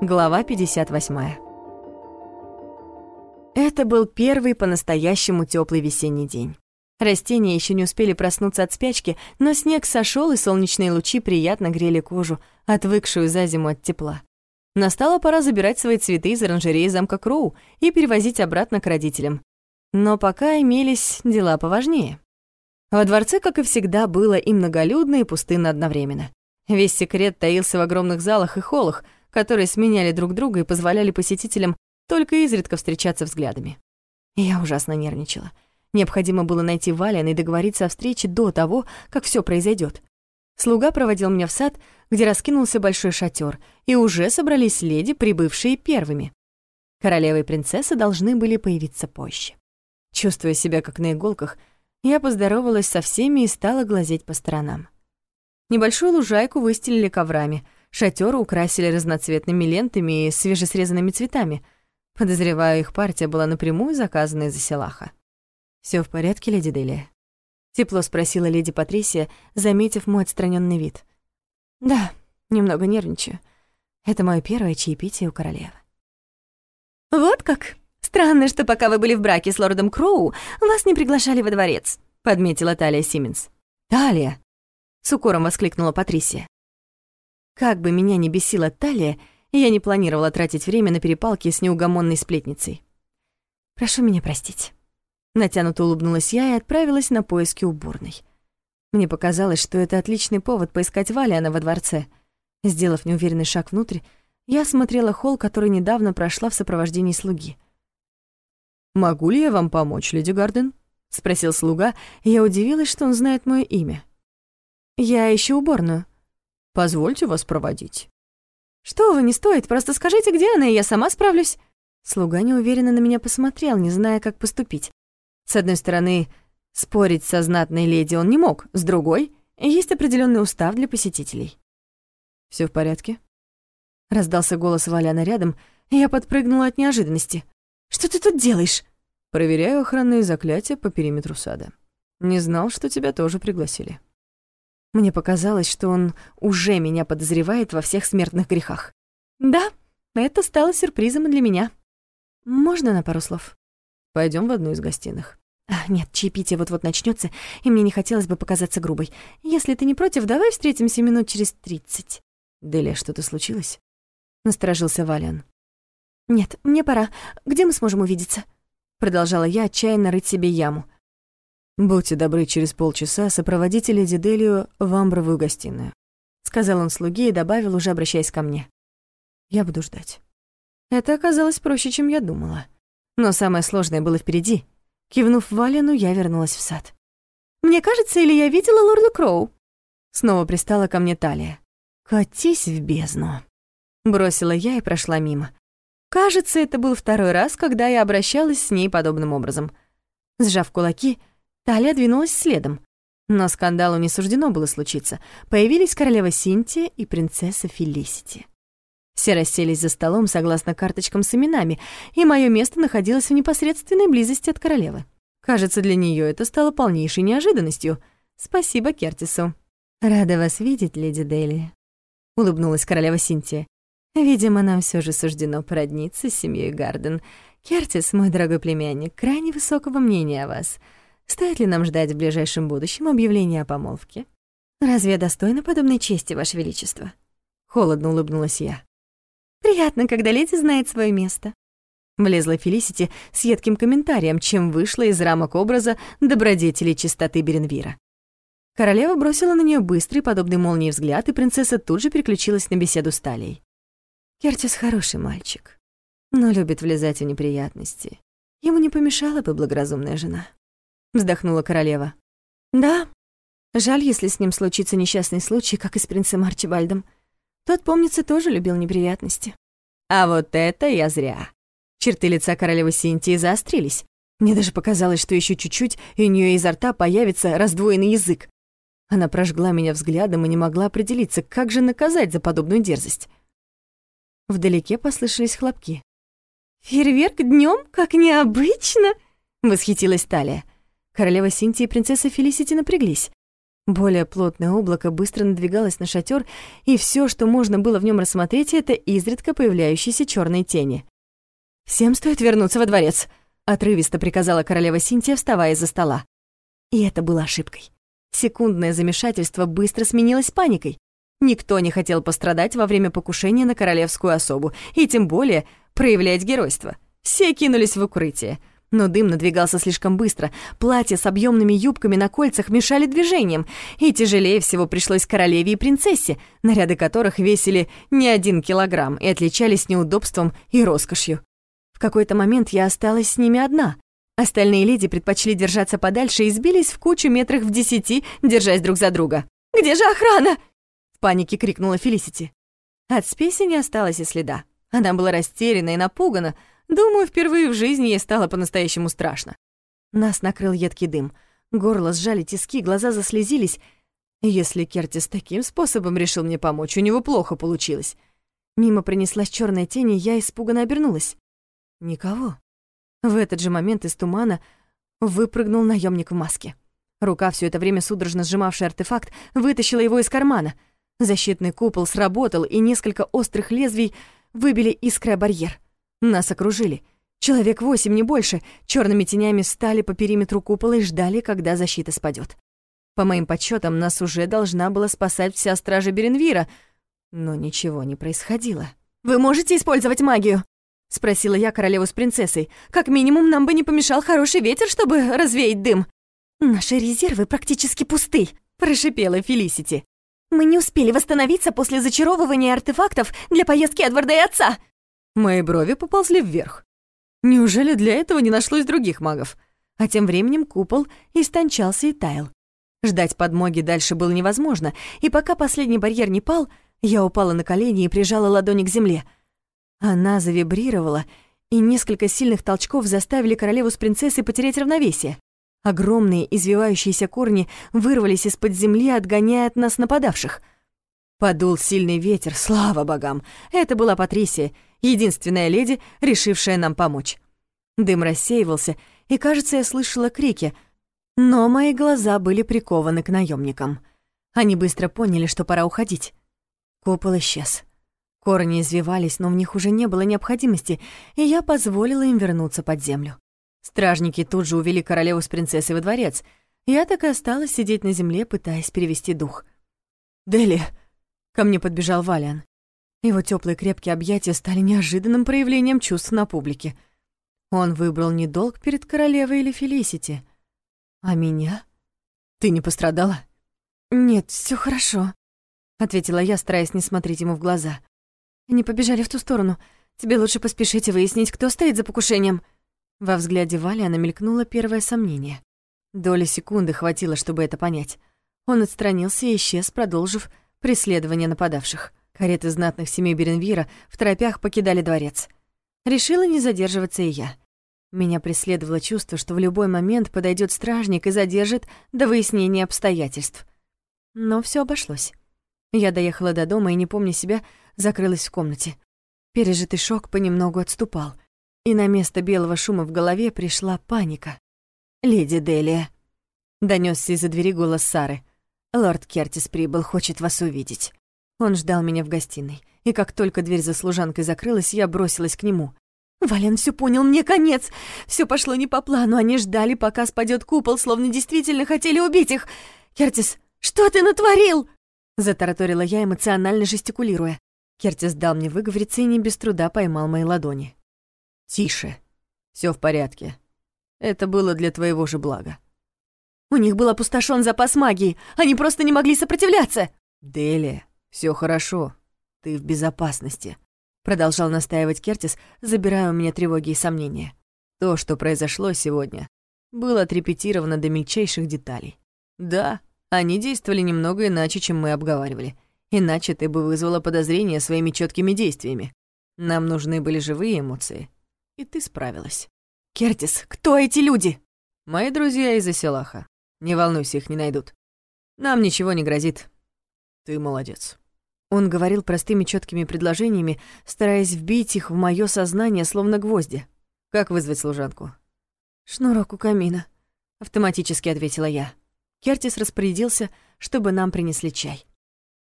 Глава 58. Это был первый по-настоящему теплый весенний день. Растения еще не успели проснуться от спячки, но снег сошел, и солнечные лучи приятно грели кожу, отвыкшую за зиму от тепла. Настала пора забирать свои цветы из оранжереи замка Кроу и перевозить обратно к родителям. Но пока имелись дела поважнее. Во дворце, как и всегда, было и многолюдно, и пустынно одновременно. Весь секрет таился в огромных залах и холлах, которые сменяли друг друга и позволяли посетителям только изредка встречаться взглядами. Я ужасно нервничала. Необходимо было найти Валяна и договориться о встрече до того, как все произойдет. Слуга проводил меня в сад, где раскинулся большой шатер, и уже собрались леди, прибывшие первыми. Королева и принцесса должны были появиться позже. Чувствуя себя как на иголках, я поздоровалась со всеми и стала глазеть по сторонам. Небольшую лужайку выстелили коврами — Шатёр украсили разноцветными лентами и свежесрезанными цветами. Подозреваю, их партия была напрямую заказана из-за Селаха. Всё в порядке, леди Делия?» Тепло спросила леди Патрисия, заметив мой отстранённый вид. «Да, немного нервничаю. Это моё первое чаепитие у королевы». «Вот как? Странно, что пока вы были в браке с лордом Кроу, вас не приглашали во дворец», — подметила Талия Симмонс. «Талия!» — с укором воскликнула Патрисия. Как бы меня ни бесила талия, я не планировала тратить время на перепалки с неугомонной сплетницей. «Прошу меня простить». Натянуто улыбнулась я и отправилась на поиски уборной. Мне показалось, что это отличный повод поискать Валиана во дворце. Сделав неуверенный шаг внутрь, я осмотрела холл, который недавно прошла в сопровождении слуги. «Могу ли я вам помочь, леди Гарден?» — спросил слуга, и я удивилась, что он знает мое имя. «Я ищу уборную», Позвольте вас проводить». «Что вы, не стоит, просто скажите, где она, и я сама справлюсь». Слуга неуверенно на меня посмотрел, не зная, как поступить. С одной стороны, спорить со знатной леди он не мог, с другой — есть определенный устав для посетителей. Все в порядке?» Раздался голос Валяна рядом, и я подпрыгнула от неожиданности. «Что ты тут делаешь?» «Проверяю охранные заклятия по периметру сада. Не знал, что тебя тоже пригласили». Мне показалось, что он уже меня подозревает во всех смертных грехах. Да, это стало сюрпризом для меня. Можно на пару слов? Пойдем в одну из гостиных. А, нет, чаепитие вот-вот начнется, и мне не хотелось бы показаться грубой. Если ты не против, давай встретимся минут через тридцать. Деля, что-то случилось? Насторожился Валиан. Нет, мне пора. Где мы сможем увидеться? Продолжала я отчаянно рыть себе яму. «Будьте добры, через полчаса сопроводите леди Делию в амбровую гостиную», — сказал он слуге и добавил, уже обращаясь ко мне. «Я буду ждать». Это оказалось проще, чем я думала. Но самое сложное было впереди. Кивнув Валину, я вернулась в сад. «Мне кажется, или я видела лорда Кроу?» Снова пристала ко мне талия. «Катись в бездну», — бросила я и прошла мимо. Кажется, это был второй раз, когда я обращалась с ней подобным образом. Сжав кулаки, — Талия двинулась следом. Но скандалу не суждено было случиться. Появились королева Синтия и принцесса Фелисити. Все расселись за столом согласно карточкам с именами, и мое место находилось в непосредственной близости от королевы. Кажется, для нее это стало полнейшей неожиданностью. Спасибо Кертису. «Рада вас видеть, леди Дели», — улыбнулась королева Синтия. «Видимо, нам все же суждено породниться с семьей Гарден. Кертис, мой дорогой племянник, крайне высокого мнения о вас». Стоит ли нам ждать в ближайшем будущем объявления о помолвке? Разве я достойна подобной чести, Ваше Величество? Холодно улыбнулась я. Приятно, когда леди знает свое место. Влезла Фелисити с едким комментарием, чем вышла из рамок образа добродетели чистоты Беренвира. Королева бросила на нее быстрый, подобный молнии взгляд, и принцесса тут же переключилась на беседу с Талией. Кертис хороший мальчик, но любит влезать в неприятности. Ему не помешала бы благоразумная жена вздохнула королева. Да, жаль, если с ним случится несчастный случай, как и с принцем Арчибальдом. Тот, помнится, тоже любил неприятности. А вот это я зря. Черты лица королевы Синтии заострились. Мне даже показалось, что еще чуть-чуть, и у нее изо рта появится раздвоенный язык. Она прожгла меня взглядом и не могла определиться, как же наказать за подобную дерзость. Вдалеке послышались хлопки. «Фейерверк днем, как необычно!» — восхитилась Талия. Королева Синтия и принцесса Фелисити напряглись. Более плотное облако быстро надвигалось на шатер, и все, что можно было в нем рассмотреть, это изредка появляющиеся черные тени. «Всем стоит вернуться во дворец», — отрывисто приказала королева Синтия, вставая из-за стола. И это было ошибкой. Секундное замешательство быстро сменилось паникой. Никто не хотел пострадать во время покушения на королевскую особу, и тем более проявлять геройство. Все кинулись в укрытие. Но дым надвигался слишком быстро, платья с объемными юбками на кольцах мешали движениям, и тяжелее всего пришлось королеве и принцессе, наряды которых весили не один килограмм и отличались неудобством и роскошью. В какой-то момент я осталась с ними одна. Остальные леди предпочли держаться подальше и сбились в кучу метрах в десяти, держась друг за друга. «Где же охрана?» — в панике крикнула Фелисити. От спеси не осталось и следа. Она была растеряна и напугана. Думаю, впервые в жизни ей стало по-настоящему страшно. Нас накрыл едкий дым. Горло сжали тиски, глаза заслезились. Если Кертис таким способом решил мне помочь, у него плохо получилось. Мимо принеслась черная тень, и я испуганно обернулась. Никого. В этот же момент из тумана выпрыгнул наемник в маске. Рука, все это время судорожно сжимавшая артефакт, вытащила его из кармана. Защитный купол сработал, и несколько острых лезвий выбили искры барьер. Нас окружили. Человек восемь, не больше, черными тенями стали по периметру купола и ждали, когда защита спадет. По моим подсчетам, нас уже должна была спасать вся стража Беренвира, но ничего не происходило. «Вы можете использовать магию?» — спросила я королеву с принцессой. «Как минимум, нам бы не помешал хороший ветер, чтобы развеять дым». «Наши резервы практически пусты», — прошипела Фелисити. «Мы не успели восстановиться после зачаровывания артефактов для поездки Эдварда и отца». Мои брови поползли вверх. Неужели для этого не нашлось других магов? А тем временем купол истончался и таял. Ждать подмоги дальше было невозможно, и пока последний барьер не пал, я упала на колени и прижала ладони к земле — она завибрировала, и несколько сильных толчков заставили королеву с принцессой потерять равновесие. Огромные извивающиеся корни вырвались из-под земли, отгоняя от нас нападавших. Подул сильный ветер, слава богам. Это была Патрисия, единственная леди, решившая нам помочь. Дым рассеивался, и, кажется, я слышала крики, но мои глаза были прикованы к наемникам. Они быстро поняли, что пора уходить. Купол исчез. Корни извивались, но в них уже не было необходимости, и я позволила им вернуться под землю. Стражники тут же увели королеву с принцессой во дворец. Я так и осталась сидеть на земле, пытаясь перевести дух. «Дели!» — ко мне подбежал Валиан. Его теплые крепкие объятия стали неожиданным проявлением чувств на публике. Он выбрал не долг перед королевой или Фелисити. А меня? Ты не пострадала? Нет, все хорошо, ответила я, стараясь не смотреть ему в глаза. Они побежали в ту сторону. Тебе лучше поспешить и выяснить, кто стоит за покушением». Во взгляде Вали она мелькнуло первое сомнение. Доли секунды хватило, чтобы это понять. Он отстранился и исчез, продолжив преследование нападавших. Кареты знатных семей Беренвира в торопях покидали дворец. Решила не задерживаться и я. Меня преследовало чувство, что в любой момент подойдет стражник и задержит до выяснения обстоятельств. Но все обошлось. Я доехала до дома и, не помня себя, закрылась в комнате. Пережитый шок понемногу отступал, и на место белого шума в голове пришла паника. «Леди Делия», — донёсся из-за двери голос Сары. «Лорд Кертис прибыл, хочет вас увидеть». Он ждал меня в гостиной, и как только дверь за служанкой закрылась, я бросилась к нему. «Вален все понял, мне конец! Все пошло не по плану, они ждали, пока спадет купол, словно действительно хотели убить их! Кертис, что ты натворил?» Затараторила я, эмоционально жестикулируя. Кертис дал мне выговориться и не без труда поймал мои ладони. «Тише. Все в порядке. Это было для твоего же блага». «У них был опустошен запас магии. Они просто не могли сопротивляться». «Делия, все хорошо. Ты в безопасности», — продолжал настаивать Кертис, забирая у меня тревоги и сомнения. «То, что произошло сегодня, было отрепетировано до мельчайших деталей. Да, они действовали немного иначе, чем мы обговаривали. Иначе ты бы вызвала подозрения своими четкими действиями. Нам нужны были живые эмоции. И ты справилась. Кертис, кто эти люди? Мои друзья из Аселаха. Не волнуйся, их не найдут. Нам ничего не грозит. Ты молодец. Он говорил простыми четкими предложениями, стараясь вбить их в мое сознание, словно гвозди. Как вызвать служанку? Шнурок у камина, автоматически ответила я. Кертис распорядился, чтобы нам принесли чай.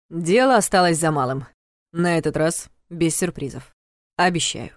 Дело осталось за малым. На этот раз без сюрпризов. Обещаю.